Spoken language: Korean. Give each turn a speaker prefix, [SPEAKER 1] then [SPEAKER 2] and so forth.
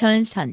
[SPEAKER 1] 전선.